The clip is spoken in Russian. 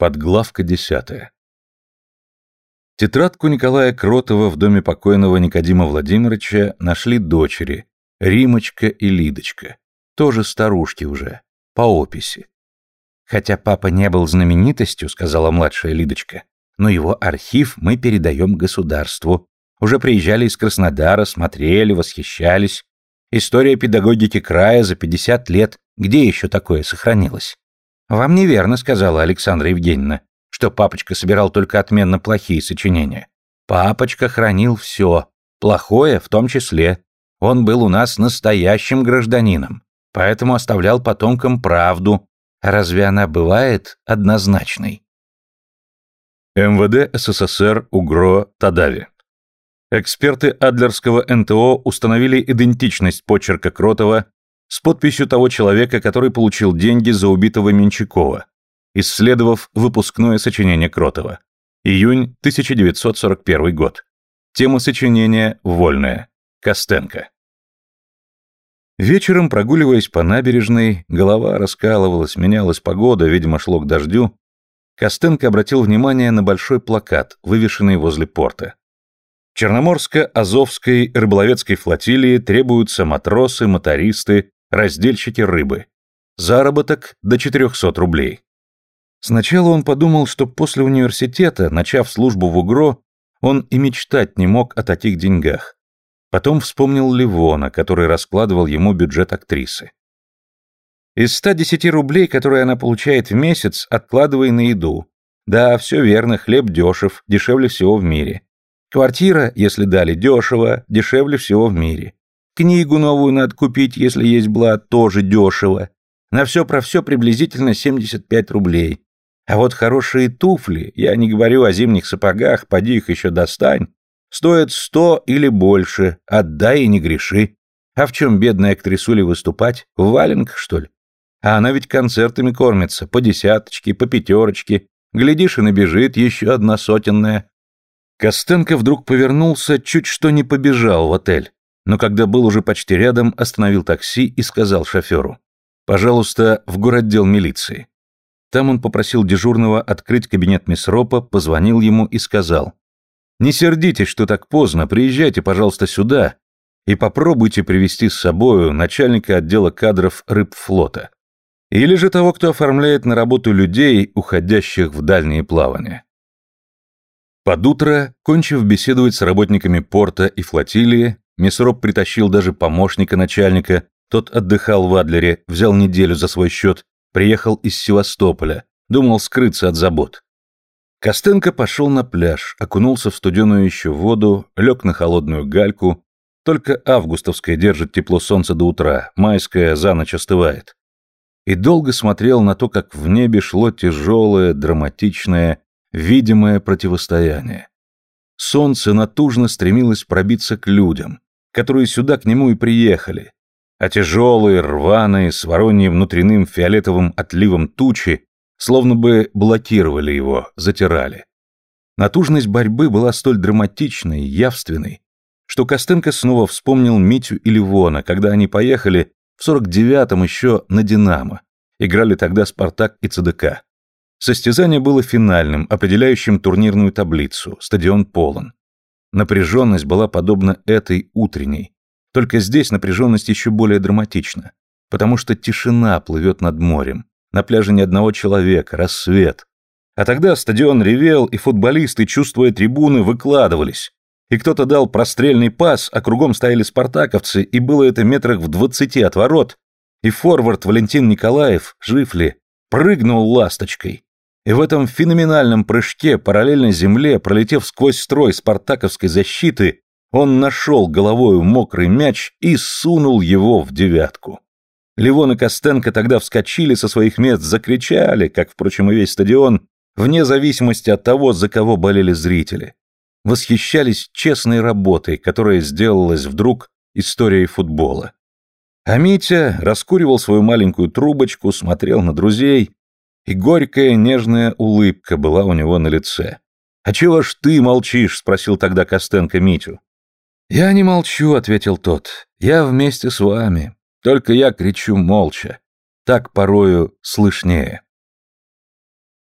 Подглавка десятая. Тетрадку Николая Кротова в доме покойного Никодима Владимировича нашли дочери, Римочка и Лидочка. Тоже старушки уже, по описи. «Хотя папа не был знаменитостью», — сказала младшая Лидочка, «но его архив мы передаем государству. Уже приезжали из Краснодара, смотрели, восхищались. История педагогики края за 50 лет, где еще такое сохранилось?» «Вам неверно», — сказала Александра Евгеньевна, что папочка собирал только отменно плохие сочинения. Папочка хранил все, плохое в том числе. Он был у нас настоящим гражданином, поэтому оставлял потомкам правду. Разве она бывает однозначной? МВД СССР УГРО Тадави. Эксперты Адлерского НТО установили идентичность почерка Кротова с подписью того человека, который получил деньги за убитого Менчакова, исследовав выпускное сочинение Кротова. Июнь 1941 год. Тема сочинения «Вольная». Костенко. Вечером, прогуливаясь по набережной, голова раскалывалась, менялась погода, видимо, шло к дождю, Костенко обратил внимание на большой плакат, вывешенный возле порта. Черноморско-Азовской рыболовецкой флотилии требуются матросы, мотористы, раздельщики рыбы. Заработок до 400 рублей. Сначала он подумал, что после университета, начав службу в УГРО, он и мечтать не мог о таких деньгах. Потом вспомнил Ливона, который раскладывал ему бюджет актрисы. Из 110 рублей, которые она получает в месяц, откладывай на еду. Да, все верно, хлеб дешев, дешевле всего в мире. Квартира, если дали дешево, дешевле всего в мире. Книгу новую надо купить, если есть блат, тоже дешево. На все про все приблизительно 75 рублей. А вот хорошие туфли, я не говорю о зимних сапогах, поди их еще достань, стоят 100 или больше, отдай и не греши. А в чем бедная актрисуля выступать? В валенках, что ли? А она ведь концертами кормится, по десяточке, по пятерочке. Глядишь, и набежит еще одна сотенная. Костенко вдруг повернулся, чуть что не побежал в отель но когда был уже почти рядом, остановил такси и сказал шоферу. «Пожалуйста, в городдел милиции». Там он попросил дежурного открыть кабинет Месропа, позвонил ему и сказал. «Не сердитесь, что так поздно, приезжайте, пожалуйста, сюда и попробуйте привести с собою начальника отдела кадров рыбфлота. Или же того, кто оформляет на работу людей, уходящих в дальние плавания». Под утро, кончив беседовать с работниками порта и флотилии, Месроп притащил даже помощника начальника, тот отдыхал в Адлере, взял неделю за свой счет, приехал из Севастополя, думал скрыться от забот. Костенко пошел на пляж, окунулся в студеную еще воду, лег на холодную гальку. Только августовская держит тепло солнца до утра, майская за ночь остывает. И долго смотрел на то, как в небе шло тяжелое, драматичное, видимое противостояние. Солнце натужно стремилось пробиться к людям, которые сюда к нему и приехали, а тяжелые, рваные, с вороньим внутренним фиолетовым отливом тучи словно бы блокировали его, затирали. Натужность борьбы была столь драматичной, явственной, что Костенко снова вспомнил Митю и Ливона, когда они поехали в 49-м еще на «Динамо», играли тогда «Спартак» и «ЦДК». Состязание было финальным, определяющим турнирную таблицу, стадион полон. Напряженность была подобна этой утренней. Только здесь напряженность еще более драматична, потому что тишина плывет над морем, на пляже ни одного человека, рассвет. А тогда стадион ревел, и футболисты, чувствуя трибуны, выкладывались. И кто-то дал прострельный пас, а кругом стояли спартаковцы, и было это метрах в двадцати от ворот. И форвард Валентин Николаев, жив ли, прыгнул ласточкой. И в этом феноменальном прыжке, параллельно земле, пролетев сквозь строй спартаковской защиты, он нашел головою мокрый мяч и сунул его в девятку. Ливон и Костенко тогда вскочили со своих мест, закричали, как, впрочем, и весь стадион, вне зависимости от того, за кого болели зрители. Восхищались честной работой, которая сделалась вдруг историей футбола. А Митя раскуривал свою маленькую трубочку, смотрел на друзей и горькая нежная улыбка была у него на лице. «А чего ж ты молчишь?» — спросил тогда Костенко Митю. «Я не молчу», — ответил тот. «Я вместе с вами. Только я кричу молча. Так порою слышнее».